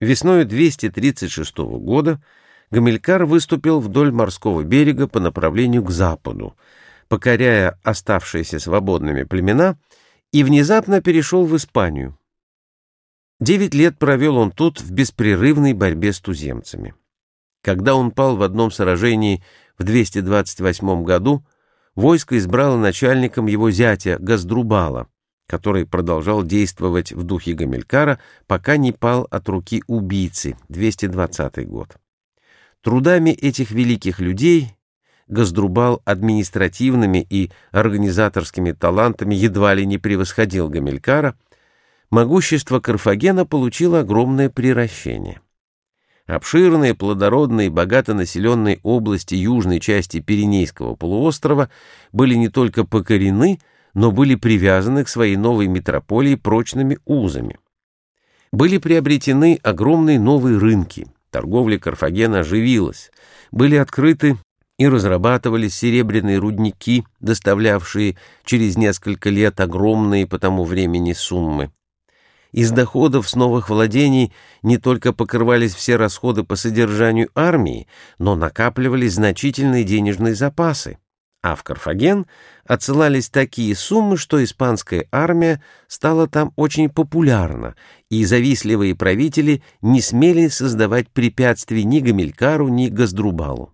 Весной 236 года Гамилькар выступил вдоль морского берега по направлению к западу, покоряя оставшиеся свободными племена, и внезапно перешел в Испанию. Девять лет провел он тут в беспрерывной борьбе с туземцами. Когда он пал в одном сражении в 228 году, войско избрало начальником его зятя Газдрубала, который продолжал действовать в духе Гамилькара, пока не пал от руки убийцы, 220 год. Трудами этих великих людей Газдрубал административными и организаторскими талантами едва ли не превосходил Гамилькара, могущество Карфагена получило огромное приращение. Обширные, плодородные, богато населенные области южной части Пиренейского полуострова были не только покорены, но были привязаны к своей новой метрополии прочными узами. Были приобретены огромные новые рынки, торговля Карфагена оживилась, были открыты и разрабатывались серебряные рудники, доставлявшие через несколько лет огромные по тому времени суммы. Из доходов с новых владений не только покрывались все расходы по содержанию армии, но накапливались значительные денежные запасы. А в Карфаген отсылались такие суммы, что испанская армия стала там очень популярна, и завистливые правители не смели создавать препятствий ни Гамилькару, ни Газдрубалу.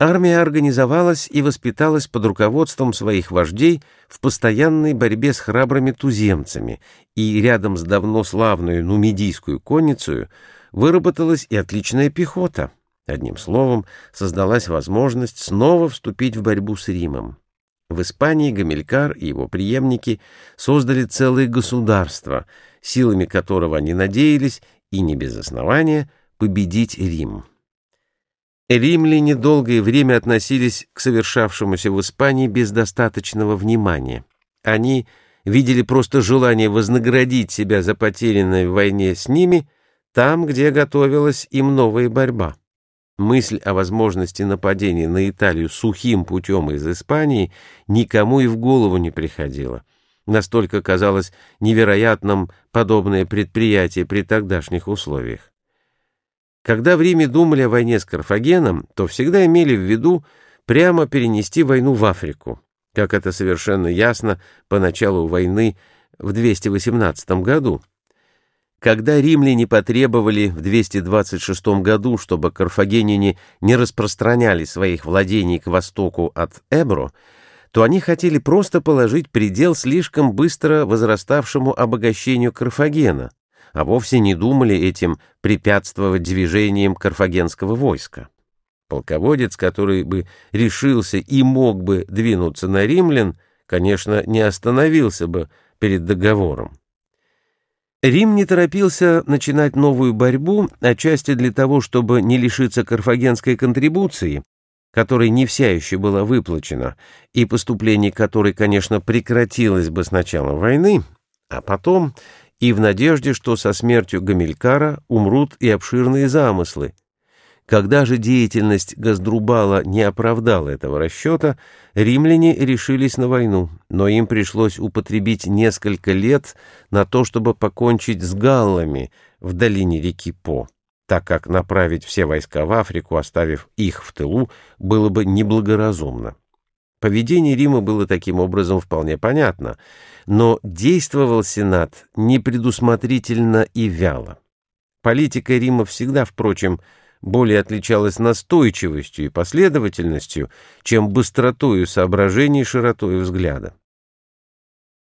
Армия организовалась и воспиталась под руководством своих вождей в постоянной борьбе с храбрыми туземцами, и рядом с давно славную нумидийскую конницей выработалась и отличная пехота. Одним словом, создалась возможность снова вступить в борьбу с Римом. В Испании Гамилькар и его преемники создали целое государство, силами которого они надеялись, и не без основания, победить Рим. Римляне долгое время относились к совершавшемуся в Испании без достаточного внимания. Они видели просто желание вознаградить себя за потерянное в войне с ними там, где готовилась им новая борьба. Мысль о возможности нападения на Италию сухим путем из Испании никому и в голову не приходила. Настолько казалось невероятным подобное предприятие при тогдашних условиях. Когда в Риме думали о войне с Карфагеном, то всегда имели в виду прямо перенести войну в Африку, как это совершенно ясно по началу войны в 218 году. Когда римляне потребовали в 226 году, чтобы карфагеняне не распространяли своих владений к востоку от Эбро, то они хотели просто положить предел слишком быстро возраставшему обогащению Карфагена, а вовсе не думали этим препятствовать движениям карфагенского войска. Полководец, который бы решился и мог бы двинуться на римлян, конечно, не остановился бы перед договором. Рим не торопился начинать новую борьбу, отчасти для того, чтобы не лишиться карфагенской контрибуции, которой не вся еще была выплачена, и поступление которой, конечно, прекратилось бы с началом войны, а потом и в надежде, что со смертью Гамилькара умрут и обширные замыслы. Когда же деятельность Газдрубала не оправдала этого расчета, римляне решились на войну, но им пришлось употребить несколько лет на то, чтобы покончить с галлами в долине реки По, так как направить все войска в Африку, оставив их в тылу, было бы неблагоразумно. Поведение Рима было таким образом вполне понятно, но действовал Сенат непредусмотрительно и вяло. Политика Рима всегда, впрочем, более отличалась настойчивостью и последовательностью, чем быстротою соображений и широтой взгляда.